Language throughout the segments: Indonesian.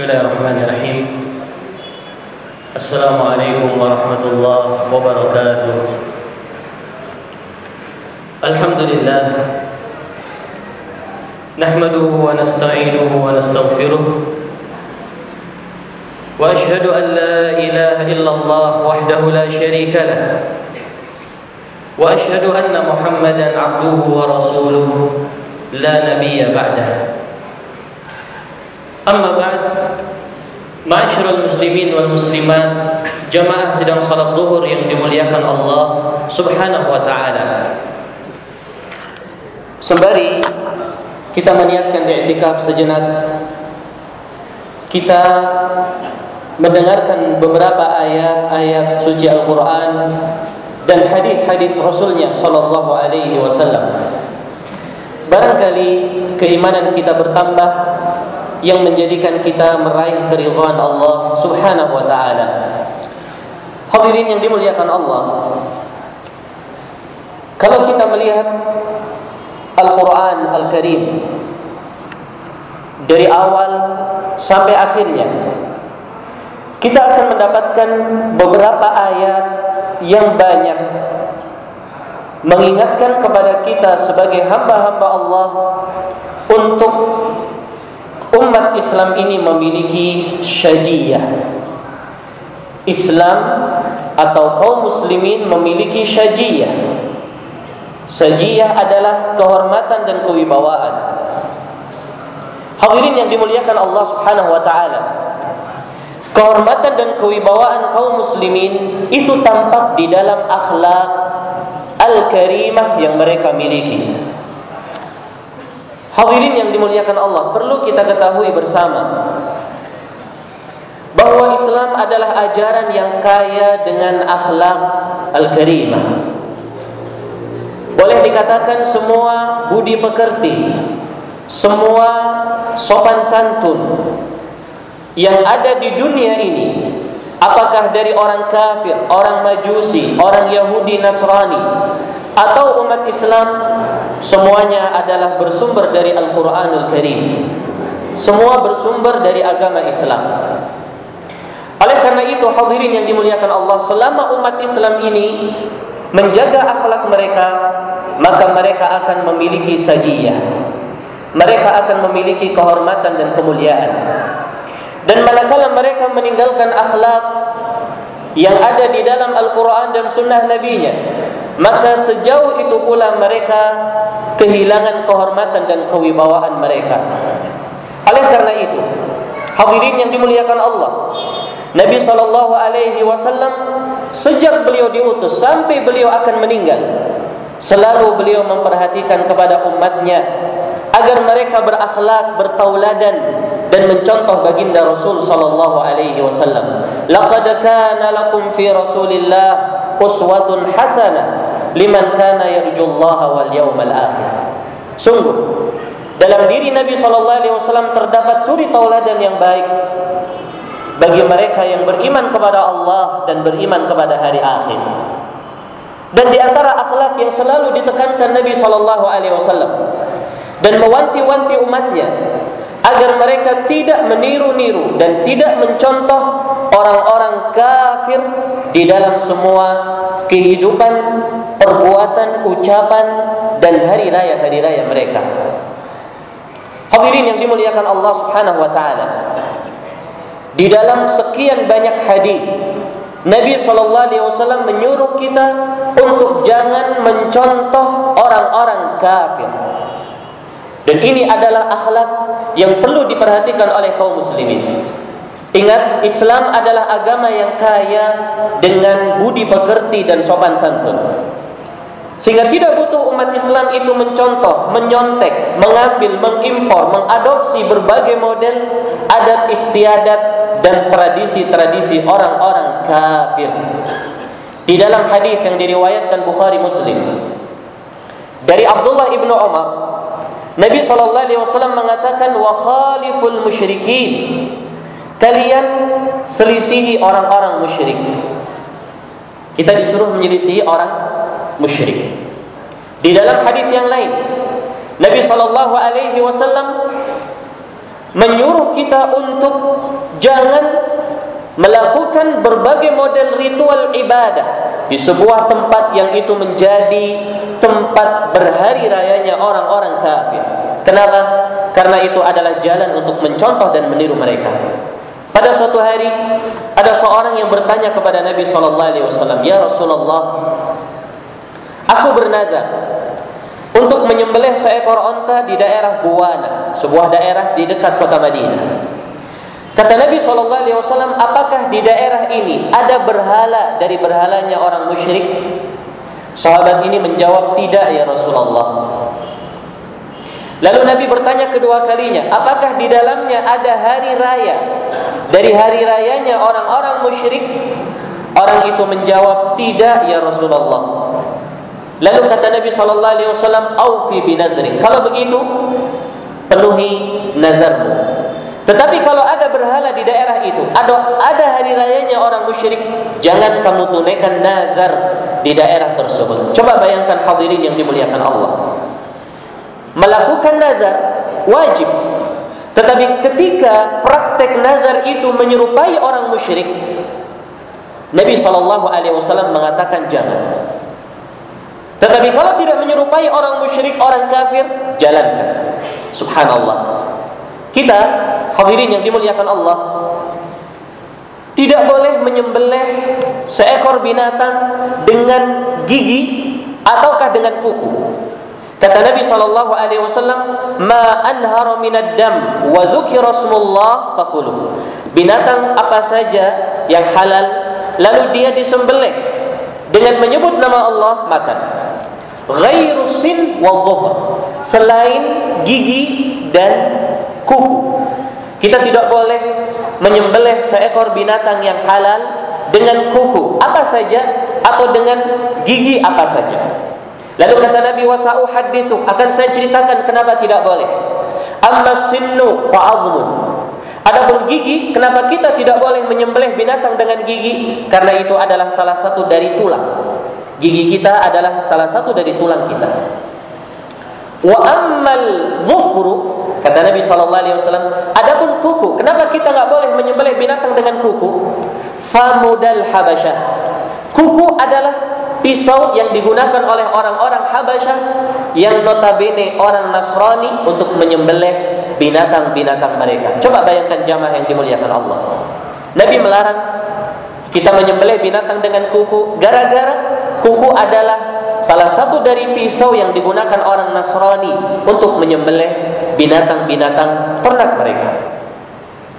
بسم الله الرحمن الرحيم السلام عليكم ورحمة الله وبركاته الحمد لله نحمده ونستعينه ونستغفره وأشهد أن لا إله إلا الله وحده لا شريك له وأشهد أن محمدا عبده ورسوله لا نبي بعده Amma ba'd Ma'asyiral muslimin wal muslimat Jamaah sidang salat zuhur yang dimuliakan Allah Subhanahu wa ta'ala Sembari kita meniatkan i'tikaf sejenak Kita mendengarkan beberapa ayat-ayat suci Al-Quran dan hadis-hadis Rasulnya Sallallahu Alaihi Wasallam. Barangkali keimanan kita bertambah yang menjadikan kita meraih keridhaan Allah Subhanahu wa taala. Hadirin yang dimuliakan Allah. Kalau kita melihat Al-Qur'an Al-Karim dari awal sampai akhirnya kita akan mendapatkan beberapa ayat yang banyak mengingatkan kepada kita sebagai hamba-hamba Allah untuk umat Islam ini memiliki syajiyah. Islam atau kaum muslimin memiliki syajiyah. Syajiyah adalah kehormatan dan kewibawaan. Hadirin yang dimuliakan Allah Subhanahu wa taala. Kehormatan dan kewibawaan kaum muslimin itu tampak di dalam akhlak al-karimah yang mereka miliki. Hadirin yang dimuliakan Allah, perlu kita ketahui bersama bahwa Islam adalah ajaran yang kaya dengan akhlak al-karimah. Boleh dikatakan semua budi pekerti, semua sopan santun yang ada di dunia ini apakah dari orang kafir, orang majusi, orang Yahudi, Nasrani atau umat Islam semuanya adalah bersumber dari Al-Qur'anul Karim. Semua bersumber dari agama Islam. Oleh karena itu hadirin yang dimuliakan Allah, selama umat Islam ini menjaga akhlak mereka, maka mereka akan memiliki sajiyah. Mereka akan memiliki kehormatan dan kemuliaan. Dan manakala mereka meninggalkan akhlak yang ada di dalam Al-Quran dan Sunnah Nabi-Nya, maka sejauh itu pula mereka kehilangan kehormatan dan kewibawaan mereka. Oleh karena itu, hadirin yang dimuliakan Allah, Nabi sallallahu alaihi wasallam sejak beliau diutus sampai beliau akan meninggal, selalu beliau memperhatikan kepada umatnya agar mereka berakhlak, bertauladan dan mencontoh baginda Rasul sallallahu alaihi wasallam. Laqad kana lakum fi Rasulillah uswatun hasanah liman kana yarjullaha wal yawmal akhir. Sungguh dalam diri Nabi sallallahu alaihi wasallam terdapat suri tauladan yang baik bagi mereka yang beriman kepada Allah dan beriman kepada hari akhir. Dan di antara akhlak yang selalu ditekankan Nabi sallallahu alaihi wasallam dan mewanti-wanti umatnya agar mereka tidak meniru-niru dan tidak mencontoh orang-orang kafir di dalam semua kehidupan, perbuatan, ucapan dan hari raya-hari raya mereka. Hadirin yang dimuliakan Allah Subhanahu wa taala. Di dalam sekian banyak hadis Nabi sallallahu alaihi wasallam menyuruh kita untuk jangan mencontoh orang-orang kafir. Dan ini adalah akhlak yang perlu diperhatikan oleh kaum muslimin. Ingat, Islam adalah agama yang kaya dengan budi pekerti dan sopan santun. Sehingga tidak butuh umat Islam itu mencontoh, menyontek, mengambil, mengimpor, mengadopsi berbagai model adat istiadat dan tradisi-tradisi orang-orang kafir. Di dalam hadis yang diriwayatkan Bukhari Muslim dari Abdullah ibnu Umar, Nabi Shallallahu Alaihi Wasallam mengatakan wa khaliful musyrikin kalian selisihi orang-orang musyrik. Kita disuruh menyelisihi orang musyrik. Di dalam hadis yang lain, Nabi Shallallahu Alaihi Wasallam menyuruh kita untuk jangan melakukan berbagai model ritual ibadah di sebuah tempat yang itu menjadi tempat berhari rayanya orang-orang kafir. Kenapa? Karena itu adalah jalan untuk mencontoh dan meniru mereka. Pada suatu hari ada seorang yang bertanya kepada Nabi sallallahu alaihi wasallam, "Ya Rasulullah, aku bernazar untuk menyembelih seekor onta di daerah Buwana, sebuah daerah di dekat kota Madinah." Kata Nabi Shallallahu Alaihi Wasallam, apakah di daerah ini ada berhala dari berhalanya orang musyrik? Sahabat ini menjawab tidak ya Rasulullah. Lalu Nabi bertanya kedua kalinya, apakah di dalamnya ada hari raya dari hari rayanya orang-orang musyrik? Orang itu menjawab tidak ya Rasulullah. Lalu kata Nabi Shallallahu Alaihi Wasallam, "Aufi binadri." Kalau begitu, penuhi nazarmu. Tetapi kalau ada berhala di daerah itu, ada ada hari rayanya orang musyrik, jangan kamu tunaikan nazar di daerah tersebut. Coba bayangkan hadirin yang dimuliakan Allah. Melakukan nazar wajib. Tetapi ketika praktek nazar itu menyerupai orang musyrik, Nabi Shallallahu Alaihi Wasallam mengatakan jangan. Tetapi kalau tidak menyerupai orang musyrik, orang kafir, jalankan. Subhanallah. Kita hadirin yang dimuliakan Allah tidak boleh menyembelih seekor binatang dengan gigi ataukah dengan kuku. Kata Nabi sallallahu alaihi wasallam, "Ma anhara minad dam wa dzukira smullah fakulu." Binatang apa saja yang halal lalu dia disembelih dengan menyebut nama Allah makan. Ghairu sin wa Selain gigi dan kuku. Kita tidak boleh menyembelih seekor binatang yang halal dengan kuku apa saja atau dengan gigi apa saja. Lalu kata Nabi wasa'u hadithu akan saya ceritakan kenapa tidak boleh. Amma sinnu fa'adhmun. Adapun gigi, kenapa kita tidak boleh menyembelih binatang dengan gigi? Karena itu adalah salah satu dari tulang. Gigi kita adalah salah satu dari tulang kita. Wa ammal dhufru kata Nabi sallallahu alaihi wasallam, adapun kuku, kenapa kita nggak boleh menyembelih binatang dengan kuku? Famudal Habasyah. Kuku adalah pisau yang digunakan oleh orang-orang Habasyah yang notabene orang Nasrani untuk menyembelih binatang-binatang mereka. Coba bayangkan jamaah yang dimuliakan Allah. Nabi melarang kita menyembelih binatang dengan kuku gara-gara kuku adalah salah satu dari pisau yang digunakan orang Nasrani untuk menyembelih binatang-binatang ternak mereka.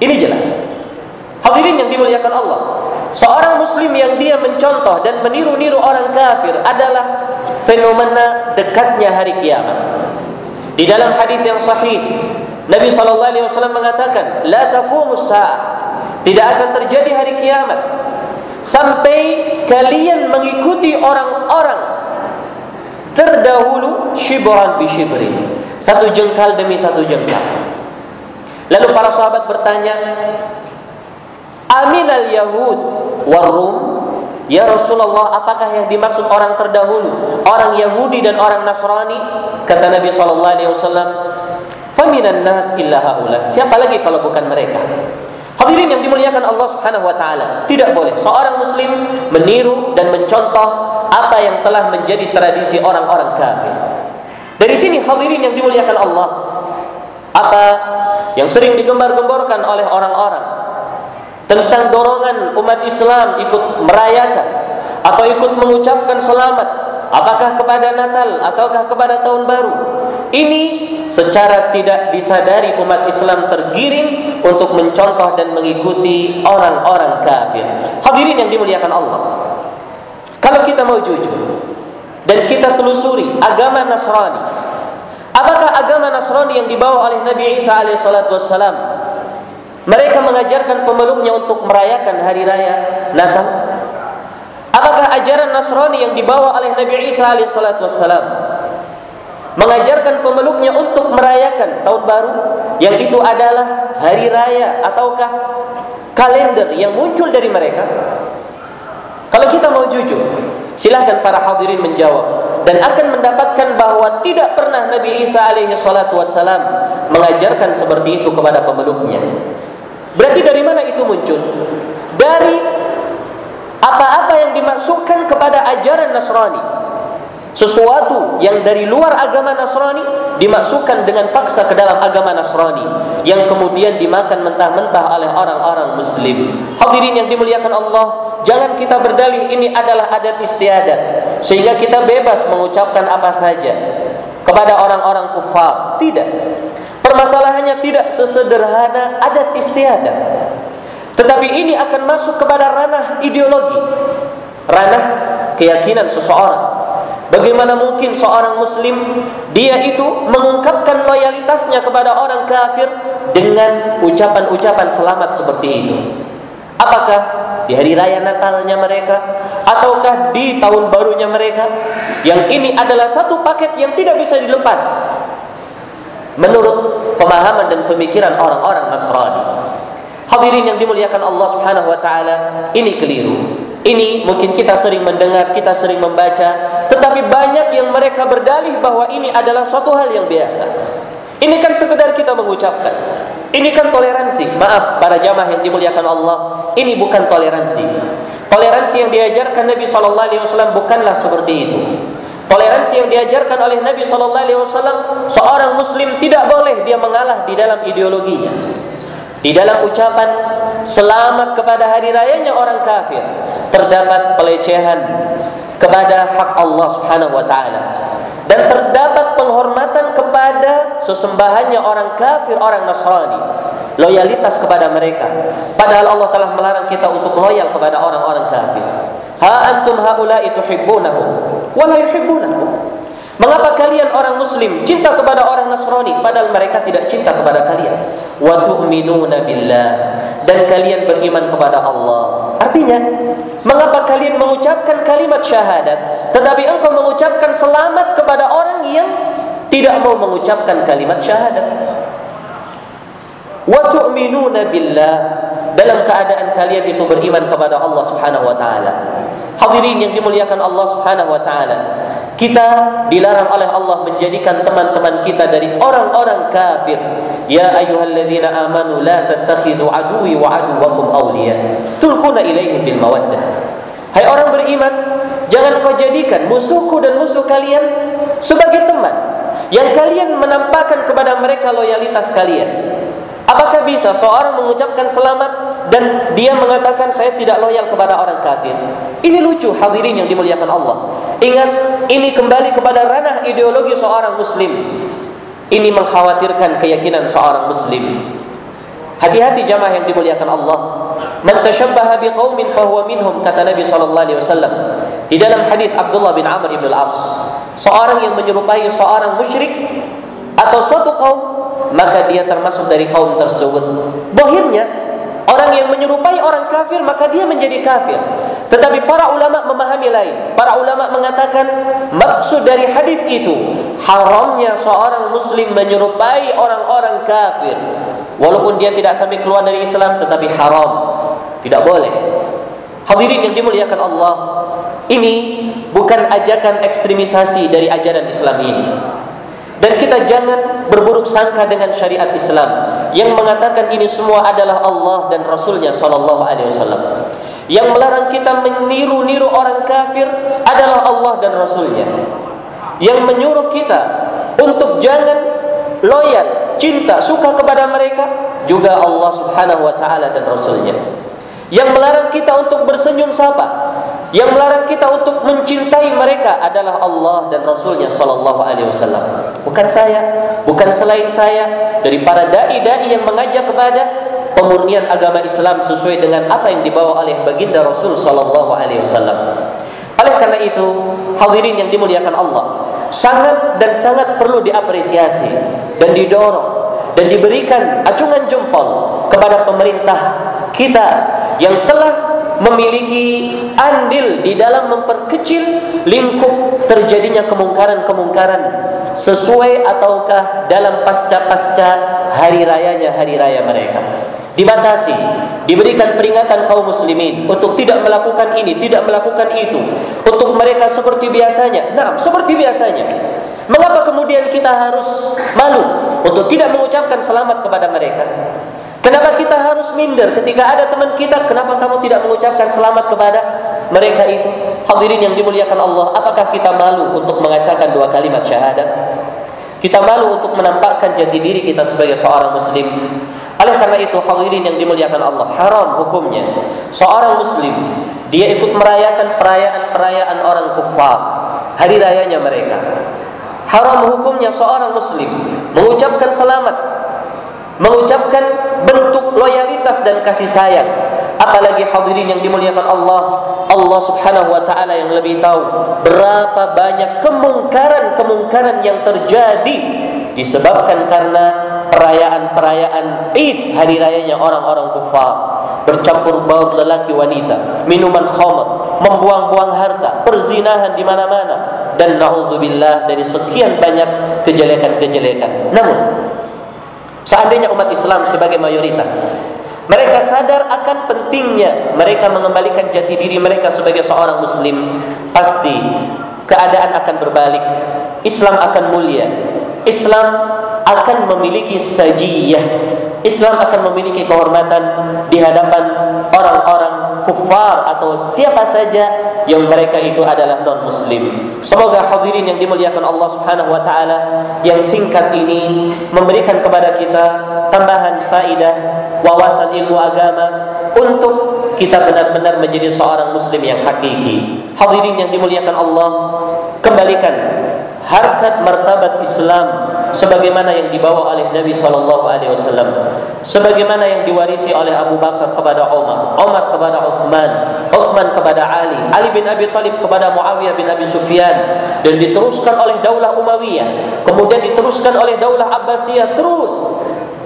Ini jelas. Hadirin yang dimuliakan Allah. Seorang muslim yang dia mencontoh dan meniru-niru orang kafir adalah fenomena dekatnya hari kiamat. Di dalam hadis yang sahih, Nabi sallallahu alaihi wasallam mengatakan, "La taqumus Tidak akan terjadi hari kiamat sampai kalian mengikuti orang-orang terdahulu shibran bi shibri satu jengkal demi satu jengkal lalu para sahabat bertanya aminal yahud warum Ya Rasulullah, apakah yang dimaksud orang terdahulu? Orang Yahudi dan orang Nasrani? Kata Nabi sallallahu alaihi wasallam, "Faminan nas illa haula." Siapa lagi kalau bukan mereka? Hadirin yang dimuliakan Allah Subhanahu wa taala, tidak boleh seorang muslim meniru dan mencontoh apa yang telah menjadi tradisi orang-orang kafir. Hadirin yang dimuliakan Allah, apa yang sering digembar-gemborkan oleh orang-orang tentang dorongan umat Islam ikut merayakan atau ikut mengucapkan selamat apakah kepada Natal ataukah kepada tahun baru ini secara tidak disadari umat Islam tergiring untuk mencontoh dan mengikuti orang-orang kafir. Hadirin yang dimuliakan Allah. Kalau kita mau jujur dan kita telusuri agama Nasrani, agama Nasrani yang dibawa oleh Nabi Isa alaihissalam mereka mengajarkan pemeluknya untuk merayakan hari raya Natal? Apakah ajaran Nasrani yang dibawa oleh Nabi Isa alaihissalam mengajarkan pemeluknya untuk merayakan tahun baru yang itu adalah hari raya ataukah kalender yang muncul dari mereka? Kalau kita mau jujur silahkan para hadirin menjawab dan akan mendapatkan bahwa tidak pernah Nabi Isa alaihi salatu wassalam mengajarkan seperti itu kepada pemeluknya. Berarti dari mana itu muncul? Dari apa-apa yang dimasukkan kepada ajaran Nasrani. Sesuatu yang dari luar agama Nasrani dimasukkan dengan paksa ke dalam agama Nasrani yang kemudian dimakan mentah-mentah oleh orang-orang muslim. Hadirin yang dimuliakan Allah, jangan kita berdalih ini adalah adat istiadat sehingga kita bebas mengucapkan apa saja kepada orang-orang kufar. Tidak. Permasalahannya tidak sesederhana adat istiadat. Tetapi ini akan masuk kepada ranah ideologi, ranah keyakinan seseorang. Bagaimana mungkin seorang muslim dia itu mengungkapkan loyalitasnya kepada orang kafir dengan ucapan-ucapan selamat seperti itu? Apakah di hari raya Natalnya mereka ataukah di tahun barunya mereka? Yang ini adalah satu paket yang tidak bisa dilepas menurut pemahaman dan pemikiran orang-orang Nasrani. Hadirin yang dimuliakan Allah Subhanahu wa taala, ini keliru. Ini mungkin kita sering mendengar, kita sering membaca, tetapi banyak yang mereka berdalih bahwa ini adalah suatu hal yang biasa. Ini kan sekedar kita mengucapkan. Ini kan toleransi. Maaf para jamaah yang dimuliakan Allah, ini bukan toleransi. Toleransi yang diajarkan Nabi sallallahu alaihi wasallam bukanlah seperti itu. Toleransi yang diajarkan oleh Nabi sallallahu alaihi wasallam, seorang muslim tidak boleh dia mengalah di dalam ideologinya. Di dalam ucapan selamat kepada hari rayanya orang kafir terdapat pelecehan kepada hak Allah Subhanahu wa taala dan terdapat penghormatan kepada sesembahannya orang kafir orang Nasrani. Loyalitas kepada mereka. Padahal Allah telah melarang kita untuk loyal kepada orang-orang kafir. Ha antum haula'i tuhibbunahum wa la yuhibbunakum Mengapa kalian orang muslim cinta kepada orang Nasrani padahal mereka tidak cinta kepada kalian? Wa tu'minuna billah. Dan kalian beriman kepada Allah. Artinya, mengapa kalian mengucapkan kalimat syahadat tetapi engkau mengucapkan selamat kepada orang yang tidak mau mengucapkan kalimat syahadat? Wa tu'minuna billah dalam keadaan kalian itu beriman kepada Allah Subhanahu wa taala. Hadirin yang dimuliakan Allah Subhanahu wa taala. Kita dilarang oleh Allah menjadikan teman-teman kita dari orang-orang kafir. Ya ayyuhalladzina amanu la tattakhidhu aduwi wa aduwakum awliya. Tulquna ilaihim bil mawaddah. Hai orang beriman, jangan kau jadikan musuhku dan musuh kalian sebagai teman yang kalian menampakkan kepada mereka loyalitas kalian. Apakah bisa seorang mengucapkan selamat dan dia mengatakan saya tidak loyal kepada orang kafir? Ini lucu hadirin yang dimuliakan Allah. Ingat, ini kembali kepada ranah ideologi seorang muslim. Ini mengkhawatirkan keyakinan seorang muslim. Hati-hati jamaah yang dimuliakan Allah. Man tashabbaha biqaumin fahuwa minhum kata Nabi sallallahu alaihi wasallam. Di dalam hadis Abdullah bin Amr bin Al-As, seorang yang menyerupai seorang musyrik atau suatu kaum maka dia termasuk dari kaum tersebut. Bohirnya, orang yang menyerupai orang kafir maka dia menjadi kafir. Tetapi para ulama memahami lain. Para ulama mengatakan maksud dari hadis itu haramnya seorang muslim menyerupai orang-orang kafir. Walaupun dia tidak sampai keluar dari Islam tetapi haram. Tidak boleh. Hadirin yang dimuliakan Allah, ini bukan ajakan ekstremisasi dari ajaran Islam ini. Dan kita jangan berburuk sangka dengan syariat Islam yang mengatakan ini semua adalah Allah dan Rasulnya Sallallahu Alaihi Wasallam. Yang melarang kita meniru-niru orang kafir adalah Allah dan Rasulnya. Yang menyuruh kita untuk jangan loyal, cinta, suka kepada mereka juga Allah Subhanahu Wa Taala dan Rasulnya. Yang melarang kita untuk bersenyum sapa yang melarang kita untuk mencintai mereka adalah Allah dan Rasulnya Sallallahu Alaihi Wasallam. Bukan saya, bukan selain saya dari para dai-dai yang mengajak kepada pemurnian agama Islam sesuai dengan apa yang dibawa oleh baginda Rasul Sallallahu Alaihi Wasallam. Oleh karena itu, hadirin yang dimuliakan Allah, sangat dan sangat perlu diapresiasi dan didorong dan diberikan acungan jempol kepada pemerintah kita yang telah memiliki andil di dalam memperkecil lingkup terjadinya kemungkaran-kemungkaran sesuai ataukah dalam pasca-pasca hari rayanya hari raya mereka. dibatasi, diberikan peringatan kaum muslimin untuk tidak melakukan ini, tidak melakukan itu, untuk mereka seperti biasanya. Nah, seperti biasanya. Mengapa kemudian kita harus malu untuk tidak mengucapkan selamat kepada mereka? Kenapa kita harus minder ketika ada teman kita? Kenapa kamu tidak mengucapkan selamat kepada mereka itu? Hadirin yang dimuliakan Allah, apakah kita malu untuk mengatakan dua kalimat syahadat? Kita malu untuk menampakkan jati diri kita sebagai seorang muslim. Oleh karena itu hadirin yang dimuliakan Allah, haram hukumnya seorang muslim dia ikut merayakan perayaan-perayaan orang kufar, hari rayanya mereka. Haram hukumnya seorang muslim mengucapkan selamat mengucapkan bentuk loyalitas dan kasih sayang. Apalagi hadirin yang dimuliakan Allah Allah Subhanahu wa taala yang lebih tahu berapa banyak kemungkaran-kemungkaran yang terjadi disebabkan karena perayaan-perayaan Id hari rayanya orang-orang kufar. Bercampur baur lelaki wanita minuman khamr membuang-buang harta perzinahan di mana-mana. Dan naudzubillah dari sekian banyak kejelekan-kejelekan. Namun Seandainya umat Islam sebagai mayoritas mereka sadar akan pentingnya mereka mengembalikan jati diri mereka sebagai seorang muslim pasti keadaan akan berbalik Islam akan mulia Islam akan memiliki sajiyah Islam akan memiliki kehormatan di hadapan orang-orang kufar atau siapa saja yang mereka itu adalah non muslim. Semoga hadirin yang dimuliakan Allah Subhanahu wa taala yang singkat ini memberikan kepada kita tambahan faidah wawasan ilmu agama untuk kita benar-benar menjadi seorang muslim yang hakiki. Hadirin yang dimuliakan Allah, kembalikan harkat martabat Islam sebagaimana yang dibawa oleh Nabi sallallahu alaihi wasallam sebagaimana yang diwarisi oleh Abu Bakar kepada Umar Umar kepada Uthman Uthman kepada Ali Ali bin Abi Thalib kepada Muawiyah bin Abi Sufyan dan diteruskan oleh Daulah Umayyah kemudian diteruskan oleh Daulah Abbasiyah terus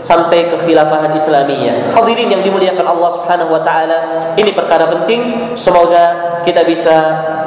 sampai ke khilafahan Islamiyah. Hadirin yang dimuliakan Allah Subhanahu wa taala, ini perkara penting. Semoga kita bisa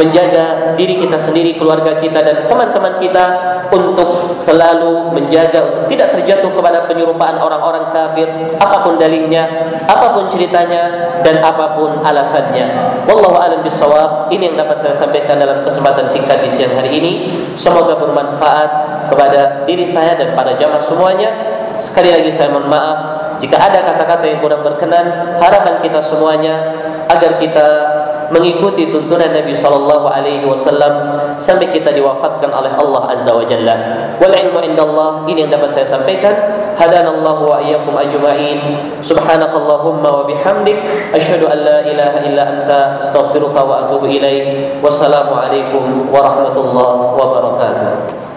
menjaga diri kita sendiri, keluarga kita dan teman-teman kita untuk selalu menjaga untuk tidak terjatuh kepada penyerupaan orang-orang kafir, apa pun dalihnya, apa pun ceritanya dan apa pun alasannya. Wallahu alam bisawab. Ini yang dapat saya sampaikan dalam kesempatan singkat di siang hari ini. Semoga bermanfaat kepada diri saya dan pada jamaah semuanya. Sekali lagi saya mohon maaf jika ada kata-kata yang kurang berkenan. Harapan kita semuanya agar kita mengikuti tuntunan Nabi sallallahu alaihi wasallam sampai kita diwafatkan oleh Allah azza wa jalla. Wal ilmu indallah ini yang dapat saya sampaikan. Hadanallahu wa iyyakum ajma'in. Subhanakallahumma wa bihamdik asyhadu an la ilaha illa anta astaghfiruka wa atubu ilaik. Wassalamu alaikum warahmatullahi wabarakatuh.